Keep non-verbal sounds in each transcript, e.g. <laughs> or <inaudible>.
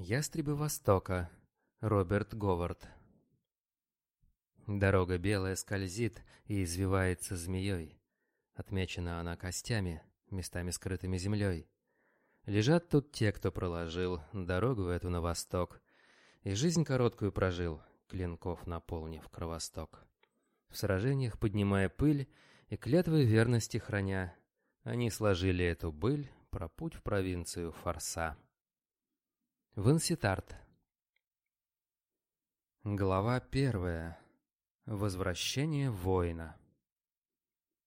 Ястребы Востока. Роберт Говард. Дорога белая скользит и извивается змеей. Отмечена она костями, местами скрытыми землей. Лежат тут те, кто проложил дорогу эту на восток. И жизнь короткую прожил, клинков наполнив кровосток. В сражениях поднимая пыль и клятвы верности храня, они сложили эту быль про путь в провинцию Форса. Ванситарт. Глава первая. Возвращение воина.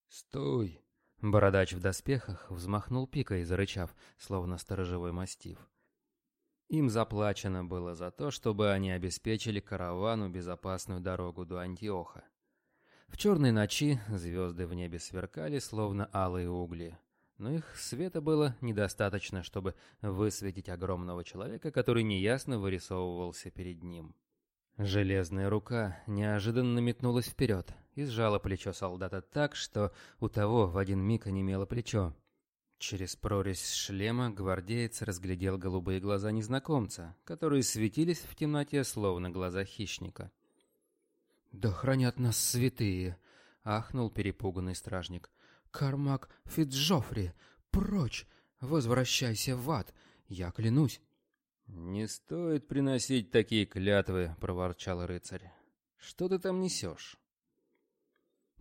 «Стой!» — бородач в доспехах взмахнул пикой, зарычав, словно сторожевой мастиф. Им заплачено было за то, чтобы они обеспечили каравану безопасную дорогу до Антиоха. В черной ночи звезды в небе сверкали, словно алые угли но их света было недостаточно, чтобы высветить огромного человека, который неясно вырисовывался перед ним. Железная рука неожиданно метнулась вперед и сжала плечо солдата так, что у того в один миг онемело плечо. Через прорезь шлема гвардеец разглядел голубые глаза незнакомца, которые светились в темноте, словно глаза хищника. «Да хранят нас святые!» — ахнул перепуганный стражник. Кармак Фитджофри, прочь! Возвращайся в ад! Я клянусь!» «Не стоит приносить такие клятвы», — проворчал рыцарь. «Что ты там несешь?»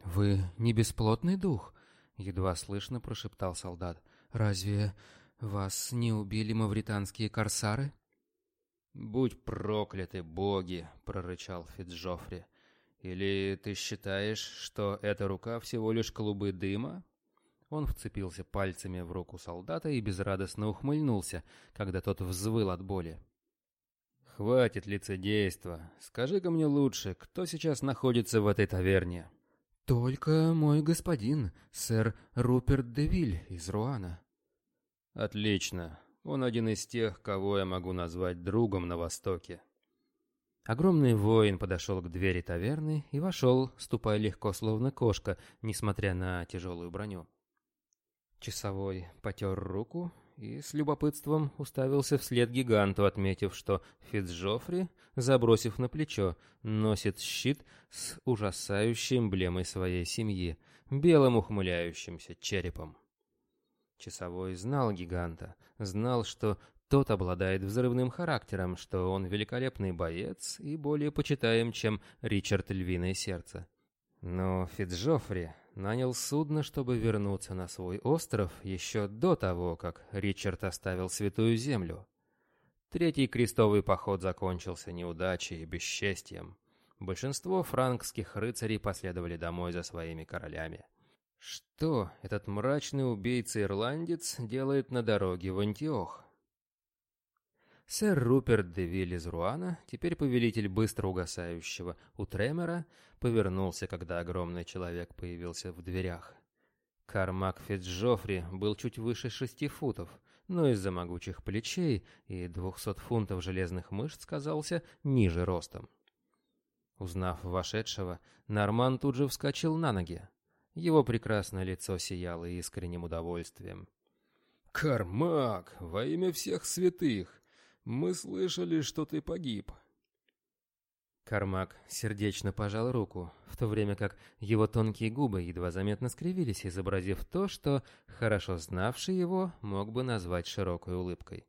«Вы не бесплотный дух?» — едва слышно прошептал солдат. «Разве вас не убили мавританские корсары?» «Будь прокляты, боги!» — прорычал Фитджофри. Или ты считаешь, что эта рука всего лишь клубы дыма? Он вцепился пальцами в руку солдата и безрадостно ухмыльнулся, когда тот взвыл от боли. «Хватит лицедейства. Скажи-ка мне лучше, кто сейчас находится в этой таверне?» «Только мой господин, сэр Руперт Девиль из Руана». «Отлично. Он один из тех, кого я могу назвать другом на Востоке». Огромный воин подошел к двери таверны и вошел, ступая легко, словно кошка, несмотря на тяжелую броню. Часовой потер руку и с любопытством уставился вслед гиганту, отметив, что Фицджоффри, забросив на плечо, носит щит с ужасающей эмблемой своей семьи, белым ухмыляющимся черепом. Часовой знал гиганта, знал, что тот обладает взрывным характером, что он великолепный боец и более почитаем, чем Ричард Львиное Сердце. Но Фитджоффри нанял судно, чтобы вернуться на свой остров еще до того, как Ричард оставил Святую Землю. Третий крестовый поход закончился неудачей и бесчестьем. Большинство франкских рыцарей последовали домой за своими королями. Что этот мрачный убийца-ирландец делает на дороге в Антиох? Сэр Руперт де Виллис Руана, теперь повелитель быстро угасающего у Тремера, повернулся, когда огромный человек появился в дверях. Кармак Фитджоффри был чуть выше шести футов, но из-за могучих плечей и двухсот фунтов железных мышц казался ниже ростом. Узнав вошедшего, Норман тут же вскочил на ноги. Его прекрасное лицо сияло искренним удовольствием. «Кармак! Во имя всех святых! Мы слышали, что ты погиб. Кармак сердечно пожал руку, в то время как его тонкие губы едва заметно скривились, изобразив то, что хорошо знавший его мог бы назвать широкой улыбкой.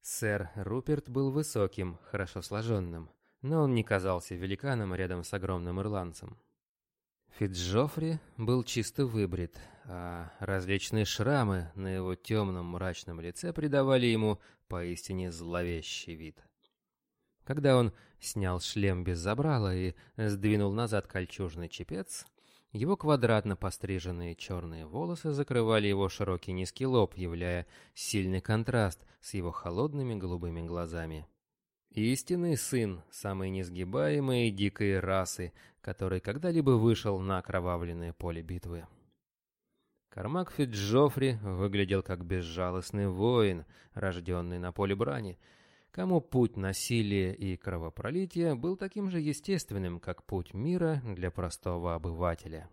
Сэр Руперт был высоким, хорошо сложенным, но он не казался великаном рядом с огромным ирландцем. Фитджофри был чисто выбрит, а различные шрамы на его темном мрачном лице придавали ему поистине зловещий вид. Когда он снял шлем без забрала и сдвинул назад кольчужный чепец, его квадратно постриженные черные волосы закрывали его широкий низкий лоб, являя сильный контраст с его холодными голубыми глазами. Истинный сын самой несгибаемой дикой расы, который когда-либо вышел на кровавленное поле битвы. Кармак Фиджофри выглядел как безжалостный воин, рожденный на поле брани, кому путь насилия и кровопролития был таким же естественным, как путь мира для простого обывателя.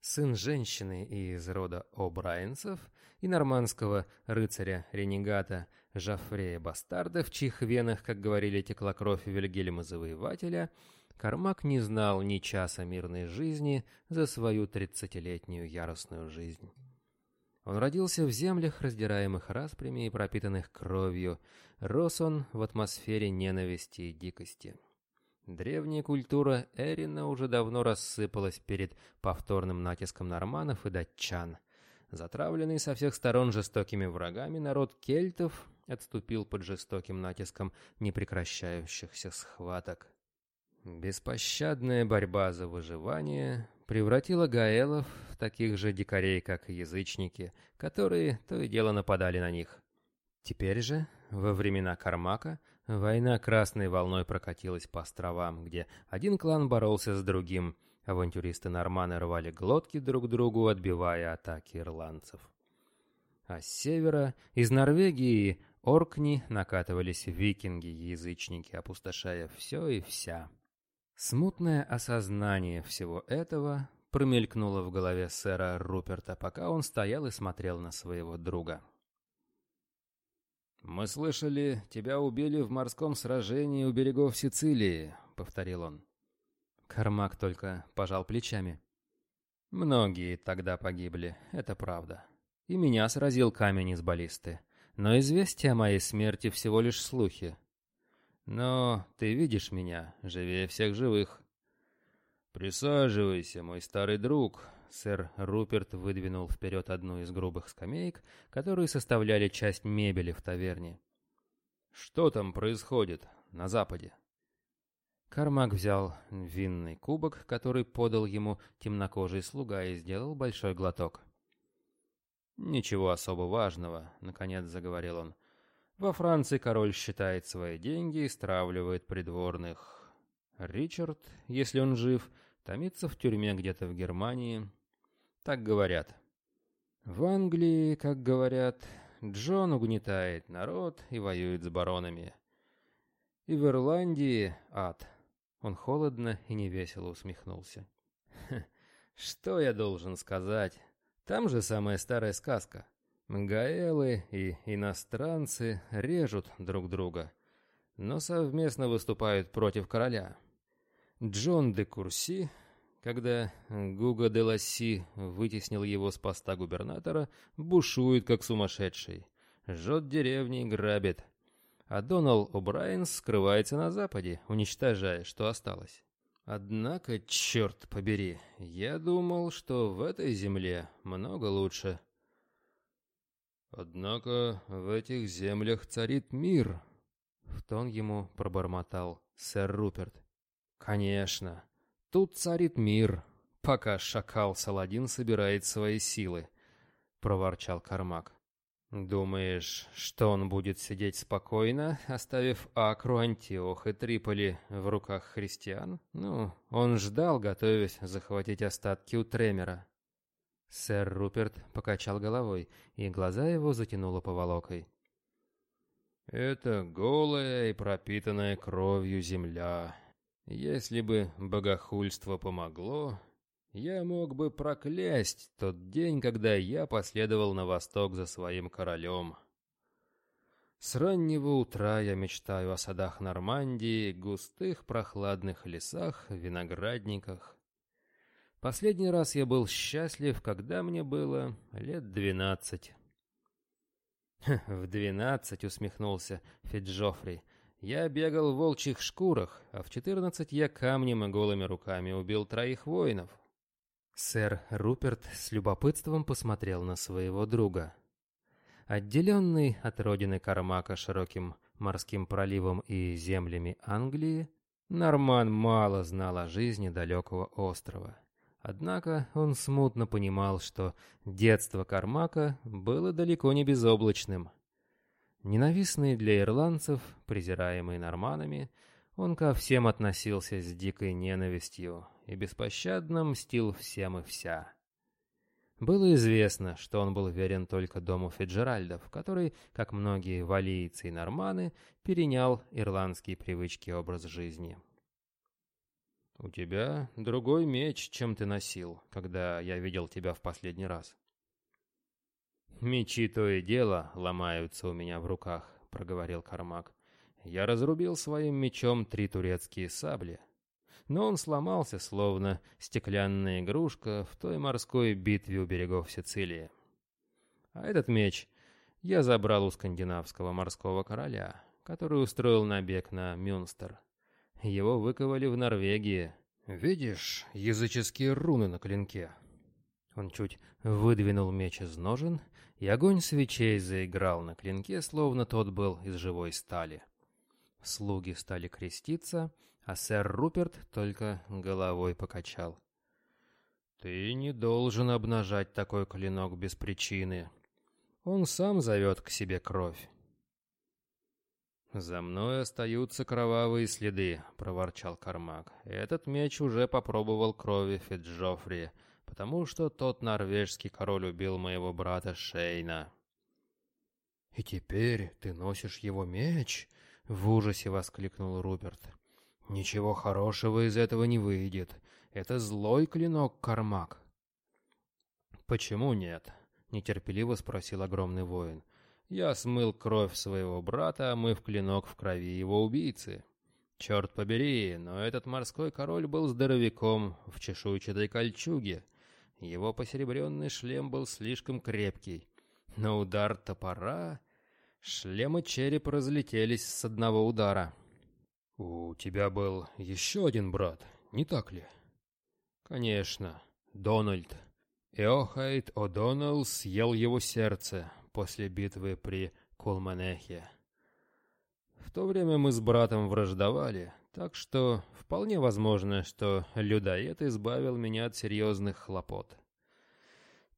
Сын женщины из рода О'Брайенцев и нормандского рыцаря-ренегата – Жофрея Бастарда, в чьих венах, как говорили, текла кровь Вильгельма Завоевателя, Кармак не знал ни часа мирной жизни за свою тридцатилетнюю яростную жизнь. Он родился в землях, раздираемых распрями и пропитанных кровью. Рос он в атмосфере ненависти и дикости. Древняя культура Эрина уже давно рассыпалась перед повторным натиском норманов и датчан – Затравленный со всех сторон жестокими врагами, народ кельтов отступил под жестоким натиском непрекращающихся схваток. Беспощадная борьба за выживание превратила гаэлов в таких же дикарей, как язычники, которые то и дело нападали на них. Теперь же, во времена Кармака, война красной волной прокатилась по островам, где один клан боролся с другим – Авантюристы-норманы рвали глотки друг другу, отбивая атаки ирландцев. А с севера, из Норвегии, Оркни накатывались викинги, язычники, опустошая все и вся. Смутное осознание всего этого промелькнуло в голове сэра Руперта, пока он стоял и смотрел на своего друга. «Мы слышали, тебя убили в морском сражении у берегов Сицилии», — повторил он. Кармак только пожал плечами. Многие тогда погибли, это правда. И меня сразил камень из баллисты. Но известия о моей смерти всего лишь слухи. Но ты видишь меня, живее всех живых. Присаживайся, мой старый друг. Сэр Руперт выдвинул вперед одну из грубых скамеек, которые составляли часть мебели в таверне. Что там происходит на Западе? Кармак взял винный кубок, который подал ему темнокожий слуга, и сделал большой глоток. «Ничего особо важного», — наконец заговорил он. «Во Франции король считает свои деньги и стравливает придворных. Ричард, если он жив, томится в тюрьме где-то в Германии. Так говорят. В Англии, как говорят, Джон угнетает народ и воюет с баронами. И в Ирландии ад». Он холодно и невесело усмехнулся. <laughs> «Что я должен сказать? Там же самая старая сказка. Гаэлы и иностранцы режут друг друга, но совместно выступают против короля. Джон де Курси, когда Гуго де Ласси вытеснил его с поста губернатора, бушует как сумасшедший, жжет деревни и грабит, а Доналд О'Брайен скрывается на западе, уничтожая, что осталось. Однако, черт побери, я думал, что в этой земле много лучше. Однако в этих землях царит мир, в тон ему пробормотал сэр Руперт. Конечно, тут царит мир, пока шакал Саладин собирает свои силы, проворчал Кармак. «Думаешь, что он будет сидеть спокойно, оставив Акру, Антиох и Триполи в руках христиан? Ну, он ждал, готовясь захватить остатки у Тремера». Сэр Руперт покачал головой, и глаза его затянуло поволокой. «Это голая и пропитанная кровью земля. Если бы богохульство помогло, я мог бы проклясть тот день, когда я последовал на восток за своим королем. С раннего утра я мечтаю о садах Нормандии, густых прохладных лесах, виноградниках. Последний раз я был счастлив, когда мне было лет двенадцать. «Хм, «В двенадцать», — усмехнулся Фиджофри, — «я бегал в волчьих шкурах, а в четырнадцать я камнем и голыми руками убил троих воинов. Сэр Руперт с любопытством посмотрел на своего друга. Отделенный от родины Кармака широким морским проливом и землями Англии, Норман мало знал о жизни далекого острова. Однако он смутно понимал, что детство Кармака было далеко не безоблачным. Ненавистный для ирландцев, презираемый норманами, он ко всем относился с дикой ненавистью и беспощадно мстил всем и вся. Было известно, что он был верен только дому Фиджеральдов, который, как многие валийцы и норманы, перенял ирландские привычки и образ жизни. «У тебя другой меч, чем ты носил, когда я видел тебя в последний раз». «Мечи то и дело ломаются у меня в руках», — проговорил Кармак я разрубил своим мечом три турецкие сабли. Но он сломался, словно стеклянная игрушка в той морской битве у берегов Сицилии. А этот меч я забрал у скандинавского морского короля, который устроил набег на Мюнстер. Его выковали в Норвегии. «Видишь языческие руны на клинке?» Он чуть выдвинул меч из ножен, и огонь свечей заиграл на клинке, словно тот был из живой стали. Слуги стали креститься, а сэр Руперт только головой покачал. «Ты не должен обнажать такой клинок без причины. Он сам зовет к себе кровь». «За мной остаются кровавые следы», — проворчал Кармак. «Этот меч уже попробовал крови Фиджофри, потому что тот норвежский король убил моего брата Шейна». «И теперь ты носишь его меч?» В ужасе воскликнул Руперт. «Ничего хорошего из этого не выйдет. Это злой клинок Кармак». «Почему нет?» — нетерпеливо спросил огромный воин. «Я смыл кровь своего брата, а омыв клинок в крови его убийцы. Черт побери, но этот морской король был здоровяком в чешуйчатой кольчуге. Его посеребренный шлем был слишком крепкий. Но удар топора Шлем и череп разлетелись с одного удара. «У тебя был еще один брат, не так ли?» «Конечно, Дональд. Иохайт О'Доннелл съел его сердце после битвы при Колманехе. В то время мы с братом враждовали, так что вполне возможно, что людоед избавил меня от серьезных хлопот.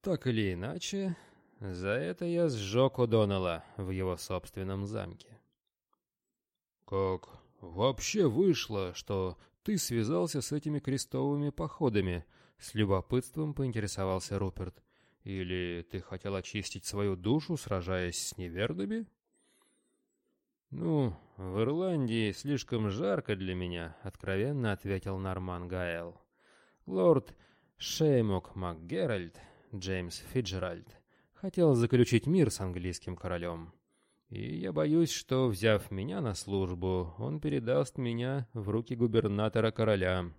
Так или иначе, за это я сжег Удонала в его собственном замке. «Как вообще вышло, что ты связался с этими крестовыми походами?» — с любопытством поинтересовался Руперт. «Или ты хотел очистить свою душу, сражаясь с неверными?» «Ну, в Ирландии слишком жарко для меня», — откровенно ответил Норман Гаэл. «Лорд Шеймок МакГеральд, Джеймс Фиджеральд, хотел заключить мир с английским королем. И я боюсь, что, взяв меня на службу, он передаст меня в руки губернатора короля.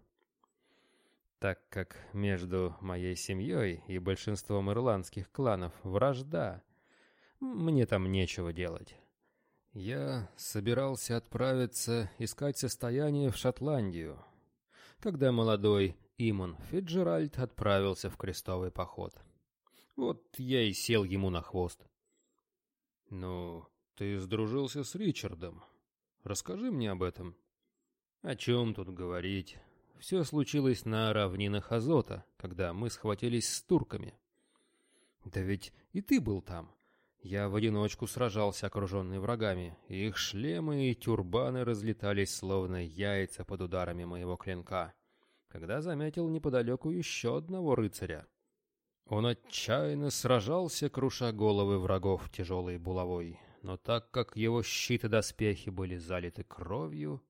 Так как между моей семьей и большинством ирландских кланов вражда, мне там нечего делать. Я собирался отправиться искать состояние в Шотландию, когда молодой Имон Фиджеральд отправился в крестовый поход. — вот я и сел ему на хвост. «Ну, ты сдружился с Ричардом. Расскажи мне об этом». «О чем тут говорить? Все случилось на равнинах Азота, когда мы схватились с турками». «Да ведь и ты был там. Я в одиночку сражался, окруженный врагами. Их шлемы и тюрбаны разлетались, словно яйца под ударами моего клинка» когда заметил неподалеку еще одного рыцаря. Он отчаянно сражался, круша головы врагов тяжелой булавой, но так как его щит и доспехи были залиты кровью,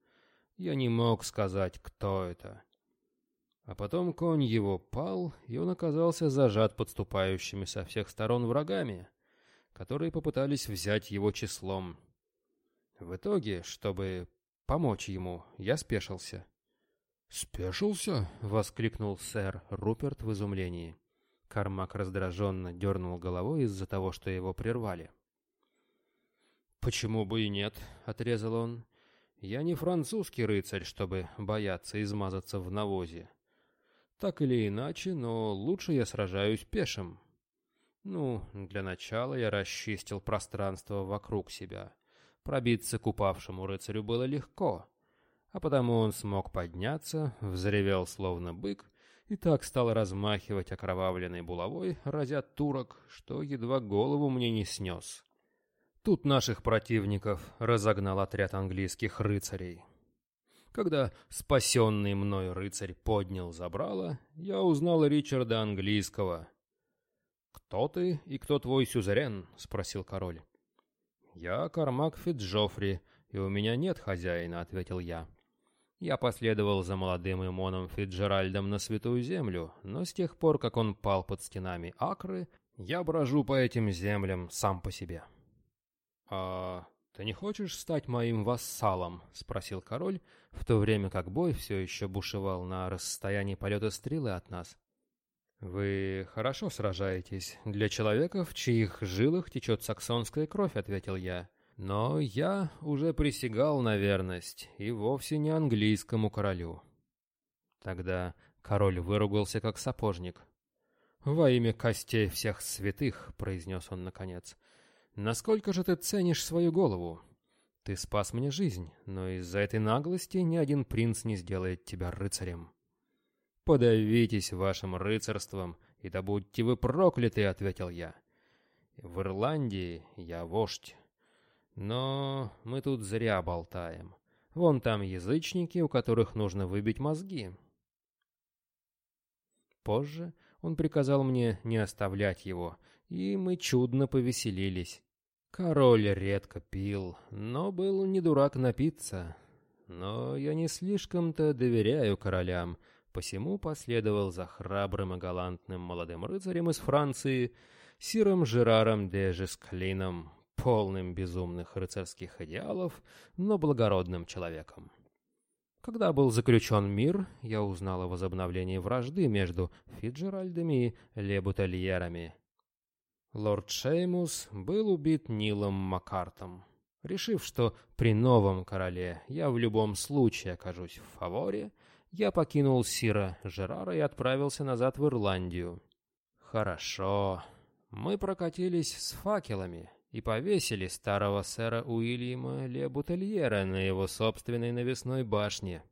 я не мог сказать, кто это. А потом конь его пал, и он оказался зажат подступающими со всех сторон врагами, которые попытались взять его числом. В итоге, чтобы помочь ему, я спешился. «Спешился?» — воскликнул сэр Руперт в изумлении. Кармак раздраженно дернул головой из-за того, что его прервали. «Почему бы и нет?» — отрезал он. «Я не французский рыцарь, чтобы бояться измазаться в навозе. Так или иначе, но лучше я сражаюсь пешим. Ну, для начала я расчистил пространство вокруг себя. Пробиться к упавшему рыцарю было легко, а потому он смог подняться, взревел словно бык и так стал размахивать окровавленной булавой, разя турок, что едва голову мне не снес. Тут наших противников разогнал отряд английских рыцарей. Когда спасенный мной рыцарь поднял забрало, я узнал Ричарда Английского. «Кто ты и кто твой сюзерен?» — спросил король. «Я Кармак Фиджофри, и у меня нет хозяина», — ответил я. Я последовал за молодым Эмоном Фитджеральдом на Святую Землю, но с тех пор, как он пал под стенами Акры, я брожу по этим землям сам по себе. «А ты не хочешь стать моим вассалом?» — спросил король, в то время как бой все еще бушевал на расстоянии полета стрелы от нас. «Вы хорошо сражаетесь. Для человека, в чьих жилах течет саксонская кровь», — ответил я. Но я уже присягал на верность и вовсе не английскому королю. Тогда король выругался как сапожник. «Во имя костей всех святых», — произнес он наконец, — «насколько же ты ценишь свою голову? Ты спас мне жизнь, но из-за этой наглости ни один принц не сделает тебя рыцарем». «Подавитесь вашим рыцарством, и да будьте вы прокляты», — ответил я. «В Ирландии я вождь». Но мы тут зря болтаем. Вон там язычники, у которых нужно выбить мозги. Позже он приказал мне не оставлять его, и мы чудно повеселились. Король редко пил, но был не дурак напиться. Но я не слишком-то доверяю королям, посему последовал за храбрым и галантным молодым рыцарем из Франции, сиром Жераром де Жесклином, полным безумных рыцарских идеалов, но благородным человеком. Когда был заключен мир, я узнал о возобновлении вражды между Фиджеральдами и Лебутельерами. Лорд Шеймус был убит Нилом Маккартом, решив, что при новом короле я в любом случае окажусь в фаворе, я покинул Сира Жерара и отправился назад в Ирландию. Хорошо. Мы прокатились с факелами, и повесили старого сэра Уильяма Ле Бутельера на его собственной навесной башне.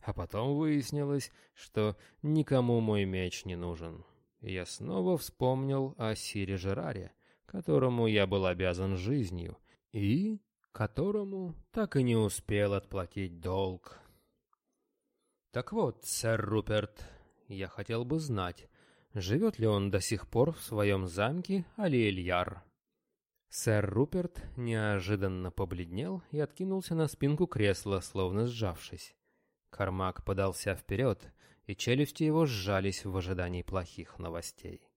А потом выяснилось, что никому мой меч не нужен. И я снова вспомнил о Сире Жераре, которому я был обязан жизнью, и которому так и не успел отплатить долг. Так вот, сэр Руперт, я хотел бы знать, живет ли он до сих пор в своем замке Алиэльяр. Сэр Руперт неожиданно побледнел и откинулся на спинку кресла, словно сжавшись. Кармак подался вперед, и челюсти его сжались в ожидании плохих новостей.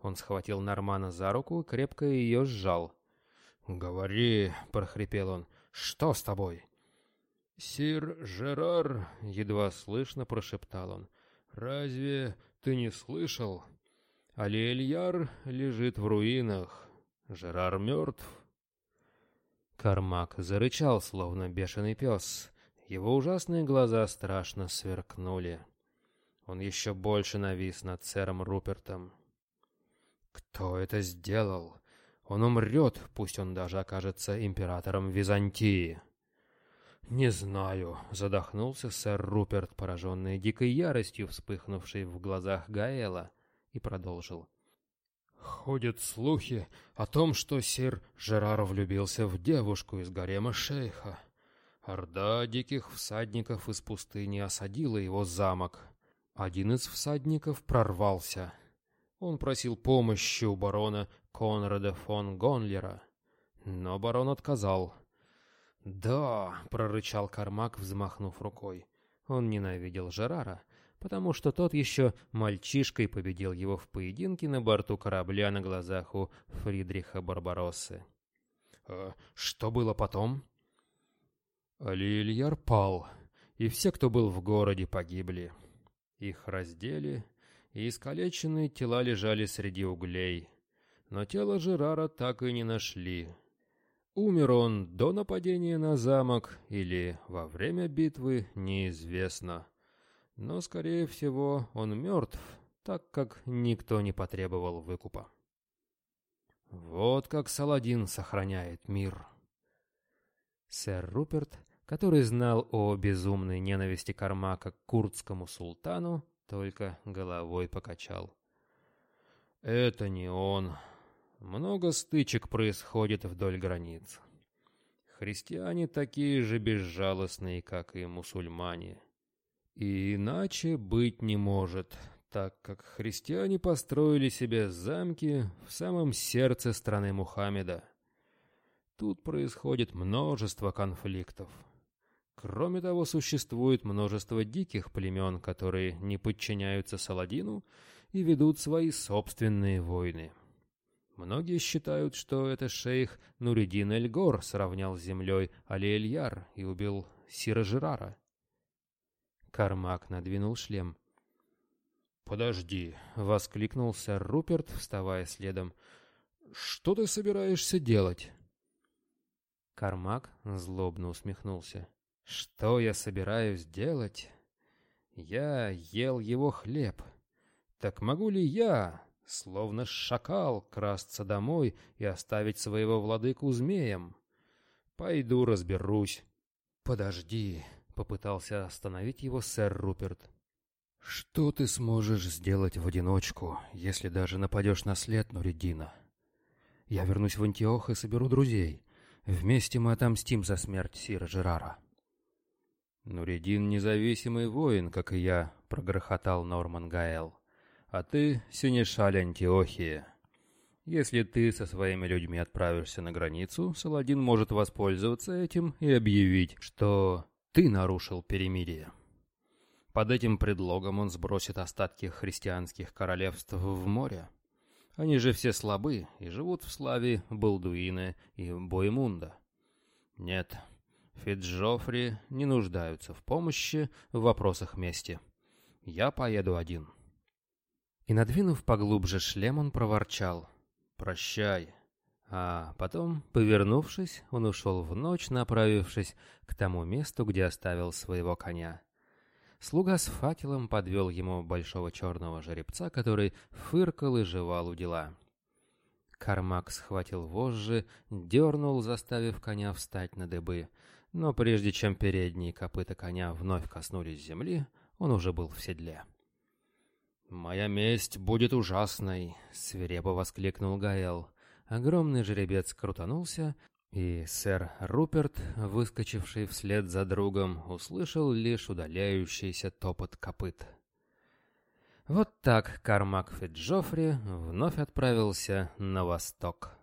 Он схватил Нормана за руку и крепко ее сжал. «Говори», — прохрипел он, — «что с тобой?» «Сир Жерар», — едва слышно прошептал он, — «разве ты не слышал? Алиэльяр лежит в руинах, Жерар мертв. Кармак зарычал, словно бешеный пес. Его ужасные глаза страшно сверкнули. Он еще больше навис над сэром Рупертом. «Кто это сделал? Он умрет, пусть он даже окажется императором Византии!» «Не знаю», — задохнулся сэр Руперт, пораженный дикой яростью, вспыхнувшей в глазах Гаэла, и продолжил. Ходят слухи о том, что сир Жерар влюбился в девушку из гарема шейха. Орда диких всадников из пустыни осадила его замок. Один из всадников прорвался. Он просил помощи у барона Конрада фон Гонлера, но барон отказал. «Да», — прорычал Кармак, взмахнув рукой. Он ненавидел Жерара потому что тот еще мальчишкой победил его в поединке на борту корабля на глазах у Фридриха Барбароссы. «А что было потом?» Лильяр пал, и все, кто был в городе, погибли. Их раздели, и искалеченные тела лежали среди углей. Но тело Жерара так и не нашли. Умер он до нападения на замок или во время битвы, неизвестно. Но, скорее всего, он мертв, так как никто не потребовал выкупа. Вот как Саладин сохраняет мир. Сэр Руперт, который знал о безумной ненависти Кармака к курдскому султану, только головой покачал. Это не он. Много стычек происходит вдоль границ. Христиане такие же безжалостные, как и мусульмане. И иначе быть не может, так как христиане построили себе замки в самом сердце страны Мухаммеда. Тут происходит множество конфликтов. Кроме того, существует множество диких племен, которые не подчиняются Саладину и ведут свои собственные войны. Многие считают, что это шейх Нуридин Эльгор сравнял с землей Али-Эльяр и убил Сиражирара. Кармак надвинул шлем. «Подожди!» — воскликнул сэр Руперт, вставая следом. «Что ты собираешься делать?» Кармак злобно усмехнулся. «Что я собираюсь делать? Я ел его хлеб. Так могу ли я, словно шакал, красться домой и оставить своего владыку змеем? Пойду разберусь. Подожди!» Попытался остановить его сэр Руперт. «Что ты сможешь сделать в одиночку, если даже нападешь на след Нуридина? Я вернусь в Антиох и соберу друзей. Вместе мы отомстим за смерть Сира Жерара». «Нуридин — независимый воин, как и я», — прогрохотал Норман Гаэл. «А ты — синешаль Антиохии. Если ты со своими людьми отправишься на границу, Саладин может воспользоваться этим и объявить, что ты нарушил перемирие. Под этим предлогом он сбросит остатки христианских королевств в море. Они же все слабы и живут в славе Балдуина и Боемунда. Нет, Фиджофри не нуждаются в помощи в вопросах мести. Я поеду один. И, надвинув поглубже шлем, он проворчал. «Прощай, а потом, повернувшись, он ушел в ночь, направившись к тому месту, где оставил своего коня. Слуга с факелом подвел ему большого черного жеребца, который фыркал и жевал у дела. Кармак схватил вожжи, дернул, заставив коня встать на дыбы. Но прежде чем передние копыта коня вновь коснулись земли, он уже был в седле. «Моя месть будет ужасной!» — свирепо воскликнул Гаэл. Огромный жеребец крутанулся, и сэр Руперт, выскочивший вслед за другом, услышал лишь удаляющийся топот копыт. Вот так Кармак Фиджофри вновь отправился на восток.